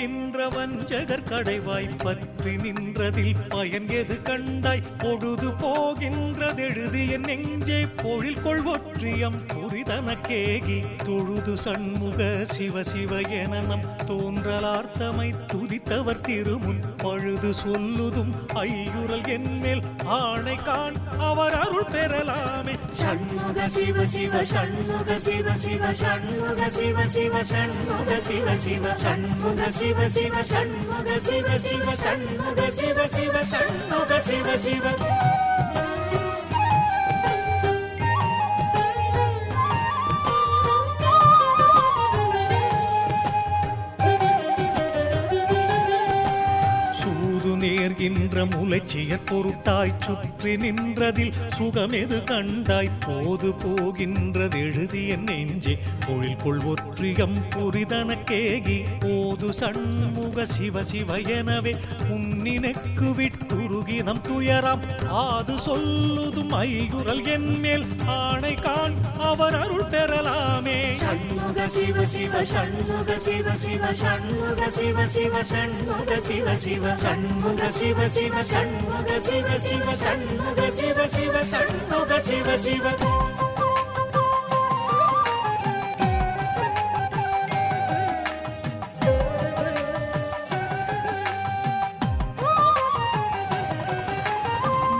வஞ்சகர் கடைவாய் பற்றி நின்றதில் பயன் எது கண்டாய்? பொழுது போகின்றதெழுதிய நெஞ்சே பொழில் கொள்வொற்றியம் தனக்கேகி தொழுது சண்முக சிவ சிவ என நம் தோன்றலார்த்தமை துதித்தவர் திருமுன் பழுது சொல்லுதும் ஐயுறல் என்மேல் ஆணை காண் அவர் அருள் பெறலாமே. சண்முக சிவ சிவ சண்முக சிவ சிவ சண்முக சிவ சிவ சண்முக சிவ சிவ சண்முக சிவ சிவ சண்முக சிவ சிவ சண்முக சிவ சிவ சண்முக சிவ சிவ. 你。உயர்கின்ற முளைச்சிய பொருட்டாய் சுற்றி நின்றதில் சுகமெது கண்டாய் போது போகின்றது எழுதிய நெஞ்சே. தொழில் கொள்வொற்றியம் புரிதனக்கேகி போது சண்முக சிவ சிவ எனவே உன்னினக்கு விட்டுருகி நம் துயராம். அது சொல்லுதும் ஐயுரல் என் மேல் ஆணை காண் அவர் அருள் பெறலாமே. சண்முக சிவ சிவ சண்முக சிவ சிவ சண்முக சிவ சிவ சண்முக சிவ சிவ சண்முக சிவ சிவ சண்முக சிவ சிவ சண்முக சிவ சிவ சண்முக சிவ சிவ.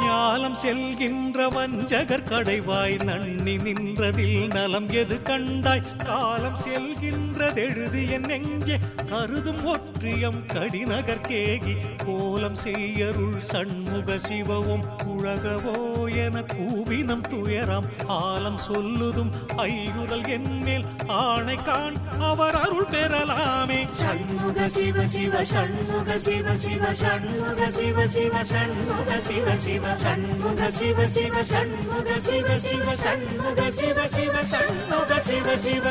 ஞாலம் செல்கின்ற வஞ்சகர் கடைவாய் நன்னி நின்றதில் நலம் எது கண்டாய்? காலம் செல்கின்றதெழுது என் நெஞ்சே கருதும் ஒற்றியம் கடிநகர் கேகி கோலம் செய்யருள் சண்முக சிவவும் உழகவோ என கூவினம் துயராம். ஆலம் சொல்லுதும் ஐயுதல் என்னில் ஆணை காண் அவர் அருள் பெறலாமே. சண்முக சிவ சிவ சண்முக சிவ சிவ சண்முக சிவ சிவ சண்முக சிவ சிவ சண்முக சிவ சிவ சண்முக சிவ சிவ சண்முக சிவ சிவ சண்முக சிவ சிவ.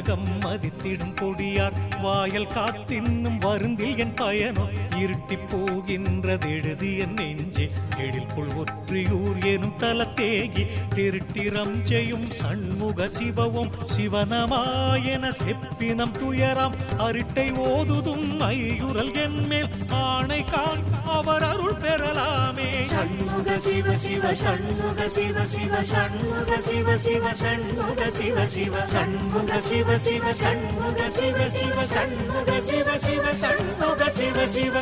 உலகம் மதித்திடும் பொடியார் வாயல் காத்தின்னும் வருந்தில் என் பயனோ. இருட்டி போகின்றது எழுது என் நெஞ்சே. எழில் புல் ஒற்றியூர் எனும் தலத்தேகி. திருட்டிரம் செய்யும் சண்முக சிவவும் சிவனமாயன செப்பினம் துயராம். அரிட்டை ஓதுதும் ஐயுரல் என்மேல் ஆணை காண் அவர் அருள் பெறலாமே. சண்முக சிவ சிவ சண்முக சிவ சிவ சண்முக சிவ சிவ சண்முக சிவ சிவ. சண்முக சிவ சிவ சிவ சண்முக சிவ சிவ சண்முக சிவ சிவ சண்முக சிவ சிவ.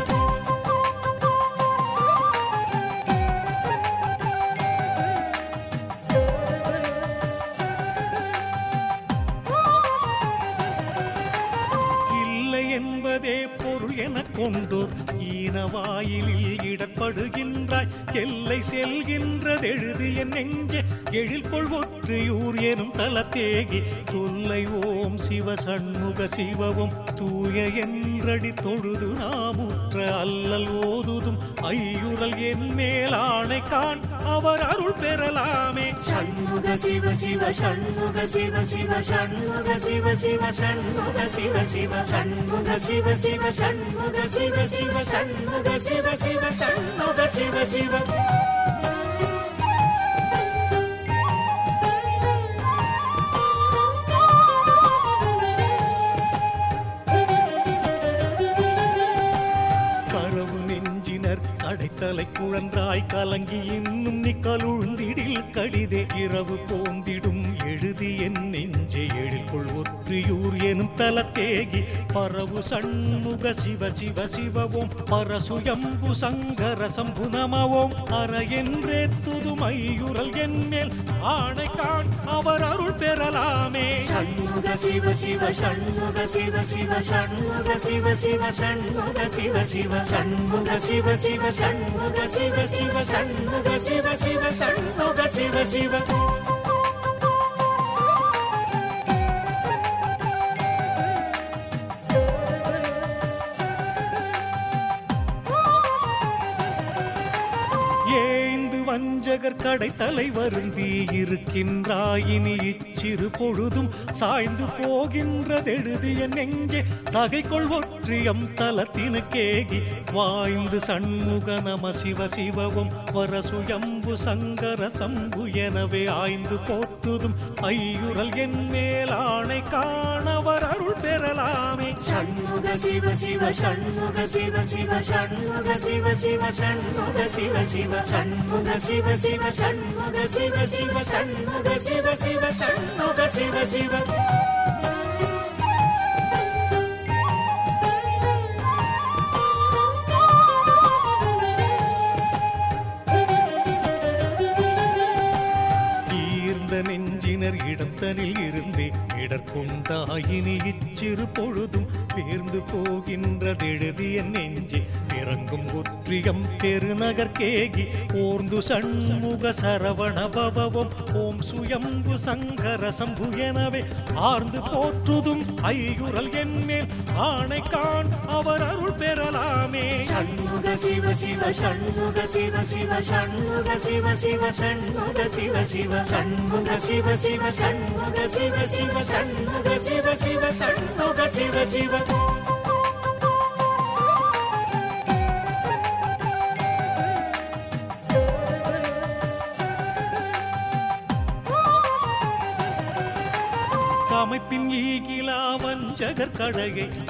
இல்லை என்பதே பொருள் எனக் கொண்டோர் ஈனவாயிலில் இடப்படுகின்ற எல்லை செல்கின்றது எழுது என் நெஞ்ச. எழில் கொள் ஒற்றியூர் எனும் தலத்தேகி. தொல்லை ஓம் சிவ சண்முக சிவவும். தூய என்றடி தொழுது நாமுற்ற அல்லல் ஓதுதும். ஐயுறல் என் மேலானை கான் அவர் அருள் பெறலாமே. சண்முக சிவ சிவ சண்முக சிவ சிவ சண்முக சிவ சிவ சண்முக சிவ சிவ சண்முக சிவ சிவ சண்முக சிவ சிவ சண்முக சிவ சிவ சண்முக சிவ சிவ. நின்றாய் கலங்கி இன்னும் நீ கலுழ்ந்திடில் கடிதே இரவு போந்திடும் எழுதி என்னை சுற்றியூர் எனும் தலத்தேகி பரவு சண்முக சிவ சிவ சிவவோம். பரசுயம்பு சங்கர சம்புனமவோம். அற என்றே துதுமையுரல் என்மேல் ஆணை காண் அவர் அருள் பெறலாமே. சண்முக சிவ சிவ சண்முக சிவ சிவ சண்முக சிவ சிவ சண்முக சிவ சிவ சண்முக சிவ சிவ சண்முக சிவ சிவ சண்முக சிவ சிவ சண்முக சிவ சிவ. ஏந்து கடை தலை வருந்தி இருக்கின்றாயினி இச்சிறு பொழுதும் சாய்ந்து போகின்றதெழுதிய நெஞ்சே தகை கொள்வொற்றியம் தலத்தினு கேகி வாய்ந்து சண்முக நம சிவ சிவவும் வரசுயம்பு சங்கர சம்பு எனவே ஆய்ந்து போற்றுதும் ஐயுரல் என் மேலானை காணவர் அருள் பெறலாமே ஷண்முக சிவ சிவ ஷண்முக சிவ சிவ ஷண்முக சிவ சிவ ஷண்முக சிவ சிவ ஷண்முக சிவ சிவ ஷண்முக சிவ சிவ ஷண்முக சிவ சிவ ஷண்முக சிவ சிவ இடம் தனில் இருந்தே இடர்கொண்டாயினி இச்சிறு பொழுதும் பேர்ந்து போகின்றதெழுதிய நெஞ்சே. இறங்கும் ஒற்றியம் பெருநகர் கேகி ஓர்ந்து சண்முக சரவண பவவும் ஓம் சுயம்பு சங்கர சம்பு எனவே ஆர்ந்து போற்றுதும் ஐயுரல் என்மேல் ஆணை காண் அவர் அருள் பெறலாமே. சண்முக சிவ சிவ சண்முக சிவ சிவ சண்முக சிவ சிவ சண்முக சிவ சிவ சண்முக சிவ சிவ. शिव शिव शन् गिव शिव शन् गिव शिव। அமைப்பின் ஈகிலா வஞ்சகர்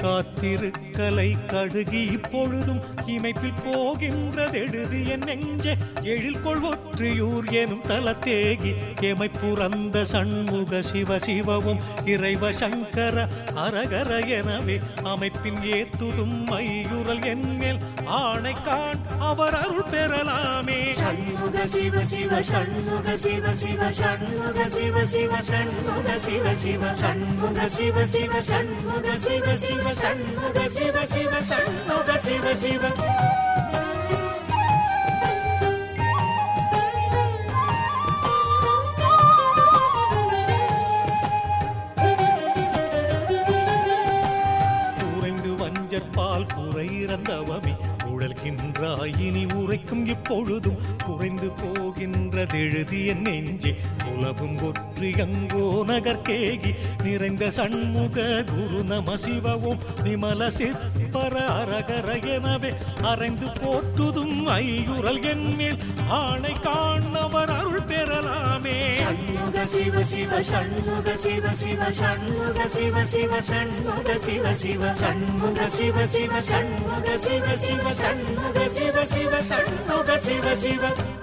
காத்திருக்கலை கழுகி இப்பொழுதும் இமைப்பில் போகின்றதெழுது என் நெஞ்சே. எழில் கொள்வொற்றியூர் எனும் தலத்தேகி எமை புறந்த சண்முக சிவ சிவவும் இறைவ சங்கர அரகர எனவே அமைப்பின் ஏத்துதும் மையுறல் என்மேல் ஆணை காண் அவர் அருள் பெறலாமே. சண்முக சிவ சிவ சண்முக சிவ சிவ சண்முக சிவ சிவ சண்முக சிவ சிவ. ஷண்முக சிவ சிவ ஷண்முக சிவ சிவ ஷண்முக சிவ சிவ ஷண்முக சிவ சிவ. குறைந்து வஞ்சற்பால் குறை இறந்தவமே உழல்கின்றாயினி உரைக்கும் இப்பொழுதும் குறைந்து போகின்றதெழுதிய நெஞ்சே. உலகும் ஒற்றி அங்கோ நகர்கேகி நிறைந்த சண்முக குரு நம சிவவும் விமல சிற்பர அரகர எனவே அரைந்து போற்றுதும் ஐயுரல் என்மேல் ஆணை காணவர் அருள் பெறலாமே. சண்முக சிவ சிவ சண்முக சிவ சிவ சண்முக சிவ சிவ சண்முக சிவ சிவ சண்முக சிவ சிவ சண்முக சிவ சிவ अण् गीव जीव सन्मुग जीव जीव